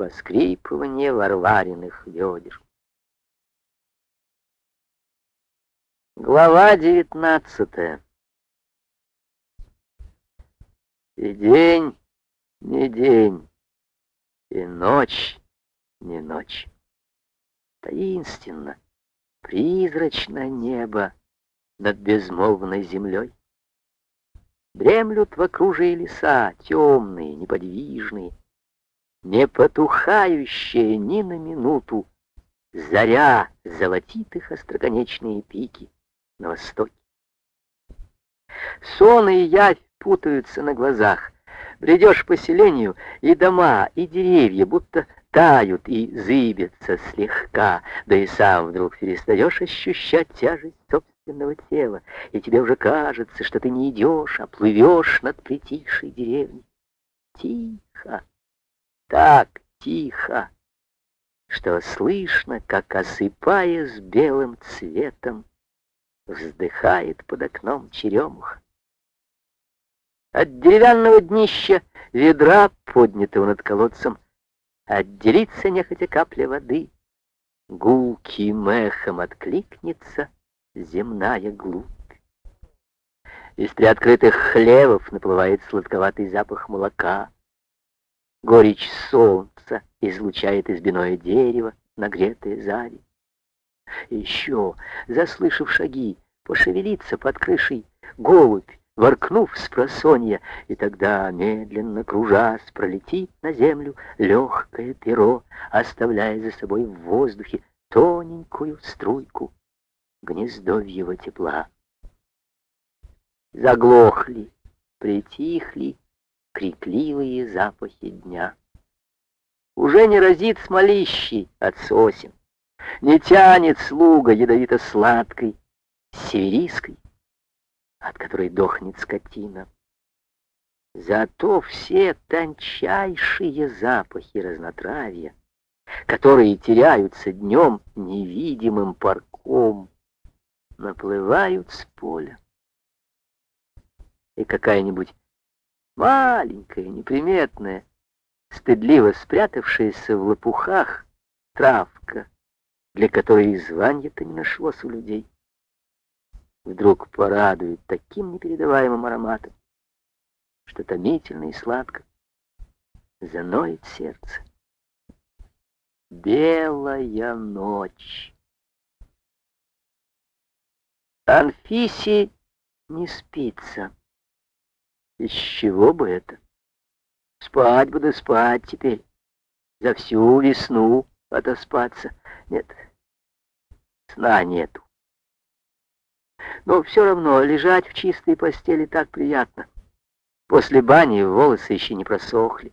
поскрипывание варвариных ведер. Глава девятнадцатая. И день не день, и ночь не ночь. Таинственно, призрачно небо над безмолвной землей. Дремлют в окружие леса, темные, неподвижные, не потухающая ни на минуту, заря золотит их остроконечные пики на востоке. Сон и явь путаются на глазах. Бредешь по селению, и дома, и деревья будто тают и зыбятся слегка, да и сам вдруг перестаешь ощущать тяжесть собственного тела, и тебе уже кажется, что ты не идешь, а плывешь над притихшей деревней. Тихо, так тихо, что слышно, как, осыпаясь белым цветом, вздыхает под окном черемуха. От деревянного днища ведра, поднятого над колодцем, отделится нехотя капля воды. Гулким эхом откликнется земная глубь. Из приоткрытых хлевов наплывает сладковатый запах молока. Горечь солнца излучает избиное дерево, нагретое зари. Еще, заслышав шаги, пошевелится под крышей голубь, воркнув с просонья, и тогда, медленно кружась, пролетит на землю легкое перо, оставляя за собой в воздухе тоненькую струйку гнездовьего тепла. Заглохли, притихли крикливые запахи дня. Уже не разит смолищей от сосен, не тянет слуга ядовито-сладкой, северийской, от которой дохнет скотина. Зато все тончайшие запахи разнотравья, которые теряются днем невидимым парком, наплывают с поля. И какая-нибудь маленькая, неприметная, стыдливо спрятавшаяся в лопухах травка, для которой и звания-то не нашлось у людей, вдруг порадует таким непередаваемым ароматом, что томительно и сладко заноет сердце. Белая ночь. Анфисе не спится. Из чего бы это? Спать буду спать теперь. За всю весну отоспаться. Нет, сна нету. Но все равно лежать в чистой постели так приятно. После бани волосы еще не просохли.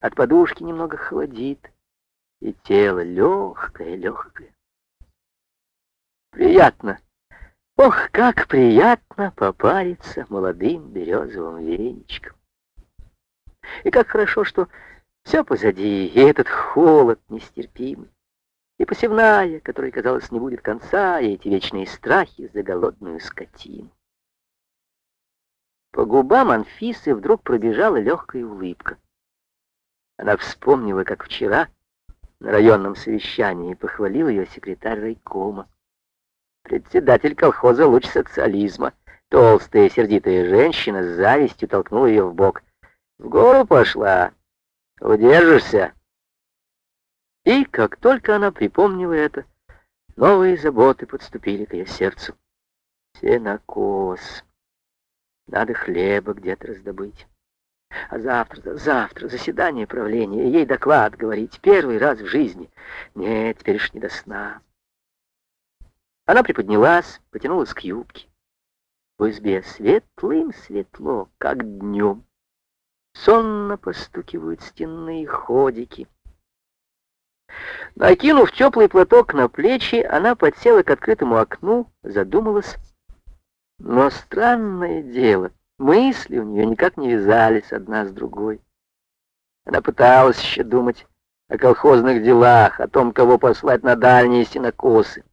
От подушки немного холодит. И тело легкое-легкое. Приятно. Ох, как приятно попариться молодым березовым веничком. И как хорошо, что все позади, и этот холод нестерпимый, и посевная, которой, казалось, не будет конца, и эти вечные страхи за голодную скотину. По губам Анфисы вдруг пробежала легкая улыбка. Она вспомнила, как вчера на районном совещании похвалил ее секретарь райкома. Председатель колхоза «Луч социализма». Толстая сердитая женщина с завистью толкнула ее в бок. «В гору пошла. Удержишься?» И, как только она припомнила это, новые заботы подступили к ее сердцу. Сенокос. Надо хлеба где-то раздобыть. А завтра, завтра заседание правления, ей доклад говорить, первый раз в жизни. Нет, теперь ж не до сна. Она приподнялась, потянулась к юбке. В избе светлым светло, как днем. Сонно постукивают стенные ходики. Накинув теплый платок на плечи, она подсела к открытому окну, задумалась. Но странное дело, мысли у нее никак не вязались одна с другой. Она пыталась еще думать о колхозных делах, о том, кого послать на дальние сенокосы.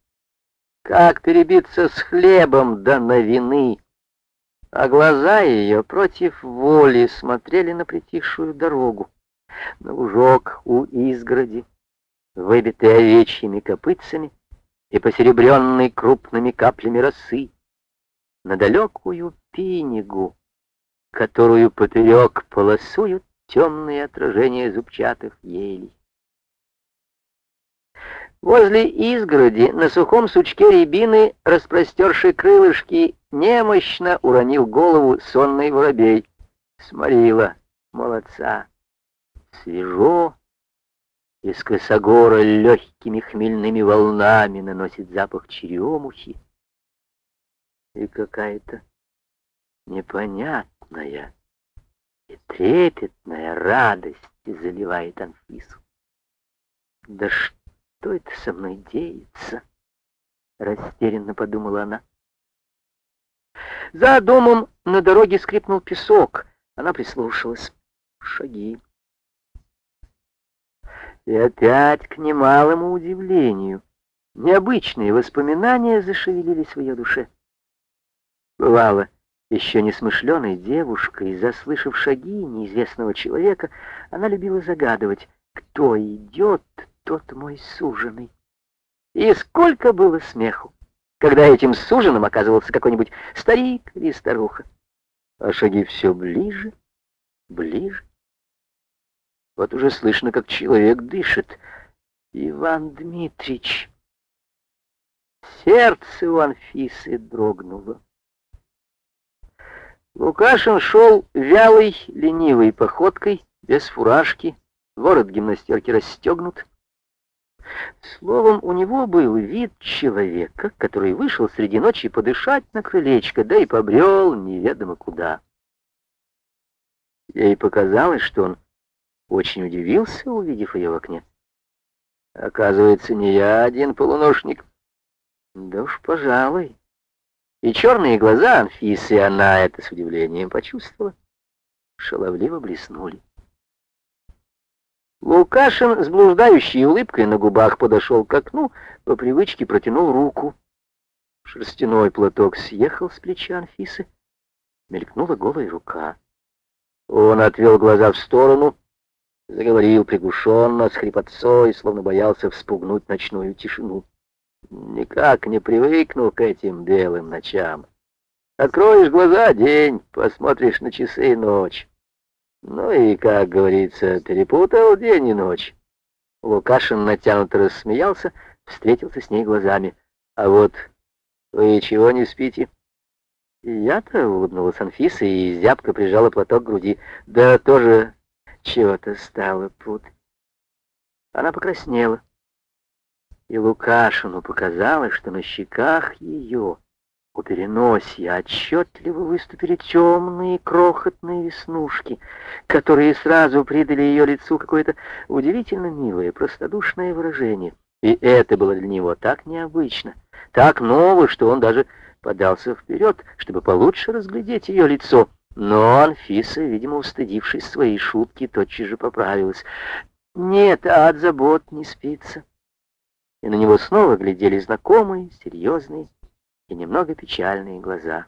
Как перебиться с хлебом да на вины? А глаза ее против воли смотрели на притихшую дорогу. на лужок у изгороди, выбитый овечьими копытцами и посеребренный крупными каплями росы, на далекую пинигу, которую поперек полосуют темные отражения зубчатых елей. Возле изгороди на сухом сучке рябины, распростерший крылышки, немощно уронил голову сонный воробей. Сморила молодца. Свежо, из косогора легкими хмельными волнами наносит запах черемухи. И какая-то непонятная и трепетная радость заливает Анфису. Да что это со мной деется? Растерянно подумала она. За домом на дороге скрипнул песок. Она прислушалась. Шаги. И опять, к немалому удивлению, необычные воспоминания зашевелились в ее душе. Бывало, еще несмышленой девушкой, заслышав шаги неизвестного человека, она любила загадывать, кто идет, тот мой суженый. И сколько было смеху, когда этим суженым оказывался какой-нибудь старик или старуха. А шаги все ближе, ближе. Вот уже слышно, как человек дышит. Иван Дмитрич. Сердце у Анфисы дрогнуло. Лукашин шел вялой, ленивой походкой, без фуражки, ворот гимнастерки расстегнут. Словом, у него был вид человека, который вышел среди ночи подышать на крылечко, да и побрел неведомо куда. Ей показалось, что он очень удивился, увидев ее в окне. Оказывается, не я один полуношник. Да уж, пожалуй. И черные глаза Анфисы, она это с удивлением почувствовала, шаловливо блеснули. Лукашин с блуждающей улыбкой на губах подошел к окну, по привычке протянул руку. Шерстяной платок съехал с плеча Анфисы, мелькнула голая рука. Он отвел глаза в сторону, Заговорил приглушенно, с хрипотцой, словно боялся вспугнуть ночную тишину. Никак не привыкну к этим белым ночам. Откроешь глаза — день, посмотришь на часы — ночь. Ну и, как говорится, перепутал день и ночь. Лукашин натянуто рассмеялся, встретился с ней глазами. А вот вы чего не спите? Я-то улыбнулась Анфиса и зябко прижала платок к груди. Да тоже чего-то стало путать. Она покраснела. И Лукашину показалось, что на щеках ее у переносья отчетливо выступили темные крохотные веснушки, которые сразу придали ее лицу какое-то удивительно милое, простодушное выражение. И это было для него так необычно, так ново, что он даже подался вперед, чтобы получше разглядеть ее лицо. Но Анфиса, видимо, устыдившись своей шутки, тотчас же поправилась. Нет, а от забот не спится. И на него снова глядели знакомые, серьезные и немного печальные глаза.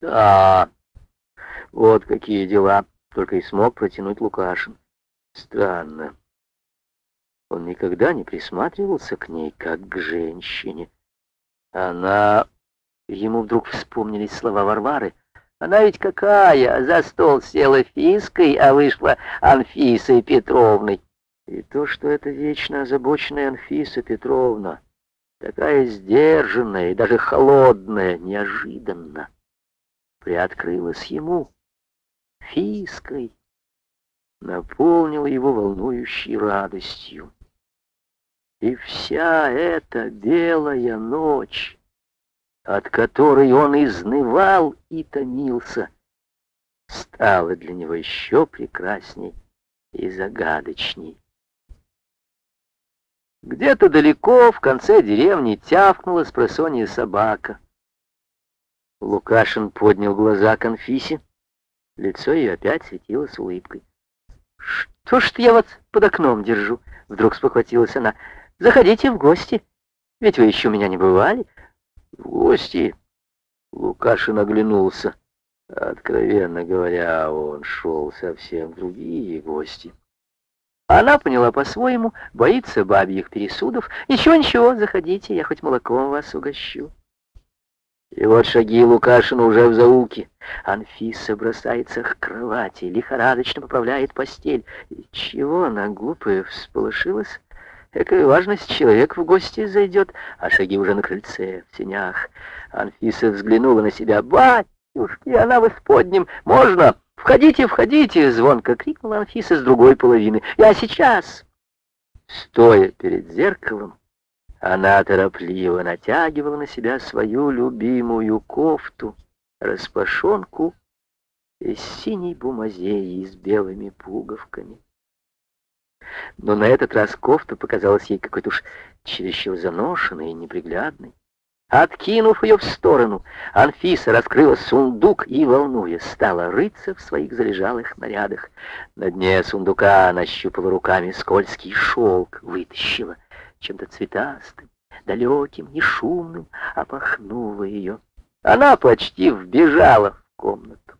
Да, вот какие дела, только и смог протянуть Лукашин. Странно. Он никогда не присматривался к ней, как к женщине. Она... Ему вдруг вспомнились слова Варвары. Она ведь какая, за стол села Фиской, а вышла Анфисой Петровной. И то, что это вечно озабоченная Анфиса Петровна, такая сдержанная и даже холодная, неожиданно приоткрылась ему Фиской, наполнила его волнующей радостью. И вся эта белая ночь от которой он изнывал и томился, стало для него еще прекрасней и загадочней. Где-то далеко, в конце деревни, тявкнула с просонья собака. Лукашин поднял глаза к Анфисе. Лицо ее опять светилось улыбкой. «Что ж я вас под окном держу?» Вдруг спохватилась она. «Заходите в гости, ведь вы еще у меня не бывали. В гости? Лукашин оглянулся. Откровенно говоря, он шел совсем другие гости. Она поняла по-своему, боится бабьих пересудов. Ничего-ничего, заходите, я хоть молоком вас угощу. И вот шаги Лукашина уже в заулке. Анфиса бросается к кровати, лихорадочно поправляет постель. И чего она, глупая, всполошилась? Какая важность, человек в гости зайдет, а шаги уже на крыльце, в сенях. Анфиса взглянула на себя. «Батюшки, она в исподнем! Можно? Входите, входите!» Звонко крикнула Анфиса с другой половины. «Я сейчас!» Стоя перед зеркалом, она торопливо натягивала на себя свою любимую кофту, распашонку из синей бумазеи с белыми пуговками. Но на этот раз кофта показалась ей какой-то уж чересчур заношенной и неприглядной. Откинув ее в сторону, Анфиса раскрыла сундук и, волнуясь, стала рыться в своих залежалых нарядах. На дне сундука она щупала руками скользкий шелк, вытащила — чем-то цветастым, далеким, не шумным, опахнула ее. Она почти вбежала в комнату.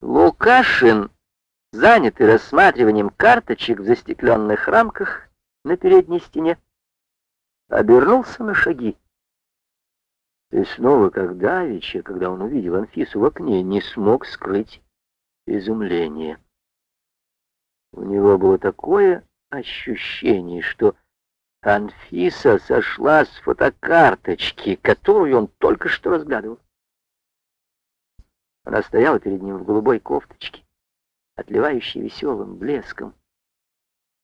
Лукашин, занятый рассматриванием карточек в застекленных рамках на передней стене, обернулся на шаги. И снова, как давеча, когда он увидел Анфису в окне, не смог скрыть изумление. У него было такое ощущение, что Анфиса сошла с фотокарточки, которую он только что разглядывал. Она стояла перед ним в голубой кофточке, отливающей веселым блеском,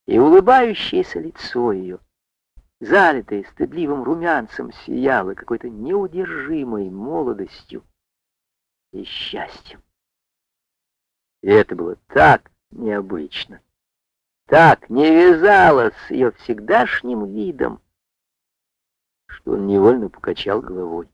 и улыбающееся лицо ее, залитое стыдливым румянцем, сияло какой-то неудержимой молодостью и счастьем. И это было так необычно так не вязала с ее всегдашним видом, что он невольно покачал головой.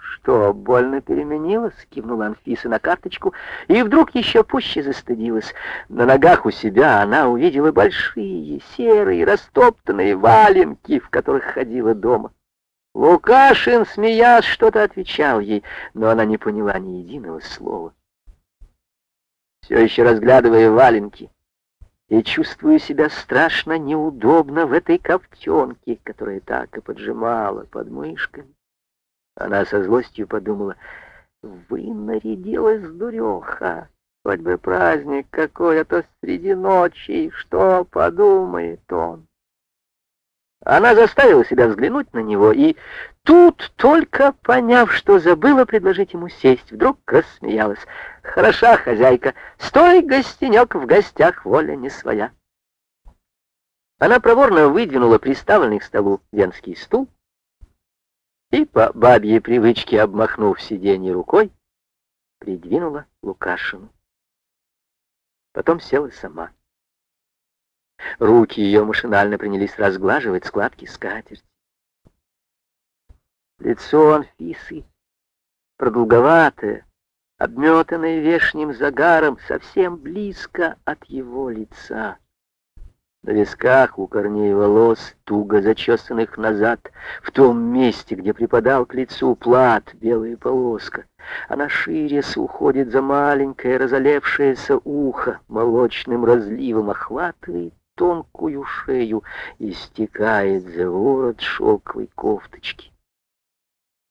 «Что, больно переменилась?» — кивнула Анфиса на карточку, и вдруг еще пуще застыдилась. На ногах у себя она увидела большие, серые, растоптанные валенки, в которых ходила дома. Лукашин, смеясь, что-то отвечал ей, но она не поняла ни единого слова. Все еще разглядывая валенки, и чувствую себя страшно неудобно в этой ковтенке, которая так и поджимала под мышками. Она со злостью подумала, вы нарядилась, дуреха, хоть бы праздник какой, а то среди ночи, что подумает он. Она заставила себя взглянуть на него, и тут, только поняв, что забыла предложить ему сесть, вдруг рассмеялась. «Хороша хозяйка, стой, гостенек, в гостях воля не своя». Она проворно выдвинула приставленный к столу венский стул и, по бабьей привычке обмахнув сиденье рукой, придвинула Лукашину. Потом села сама. Руки ее машинально принялись разглаживать складки скатерти. Лицо Анфисы, продолговатое, обметанное вешним загаром, совсем близко от его лица. На висках у корней волос, туго зачесанных назад, в том месте, где припадал к лицу плат, белая полоска. Она ширясь уходит за маленькое разолевшееся ухо, молочным разливом охватывает тонкую шею и стекает за ворот шелковой кофточки.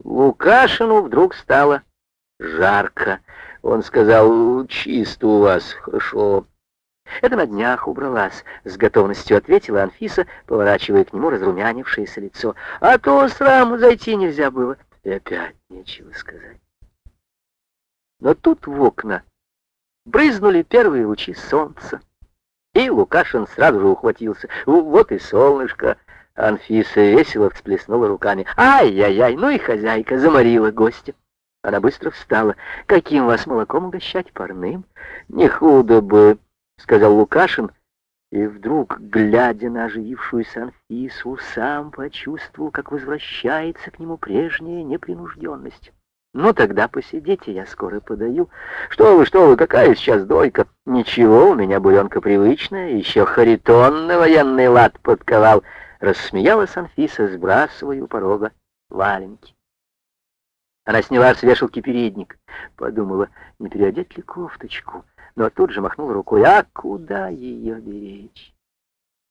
Лукашину вдруг стало жарко. Он сказал, чисто у вас, хорошо. Это на днях убралась, с готовностью ответила Анфиса, поворачивая к нему разрумянившееся лицо. А то сраму зайти нельзя было. И опять нечего сказать. Но тут в окна брызнули первые лучи солнца. И Лукашин сразу же ухватился. Вот и солнышко. Анфиса весело всплеснула руками. Ай-яй-яй, ну и хозяйка заморила гостя. Она быстро встала. Каким вас молоком угощать парным? Не худо бы, сказал Лукашин. И вдруг, глядя на оживившуюся Анфису, сам почувствовал, как возвращается к нему прежняя непринужденность. Ну тогда посидите, я скоро подаю. Что вы, что вы, какая сейчас дойка? Ничего, у меня буренка привычная, еще харитон на военный лад подковал. Рассмеялась Анфиса, сбрасывая у порога валенки. Она сняла с вешалки передник. Подумала, не переодеть ли кофточку, но тут же махнула рукой. А куда ее беречь?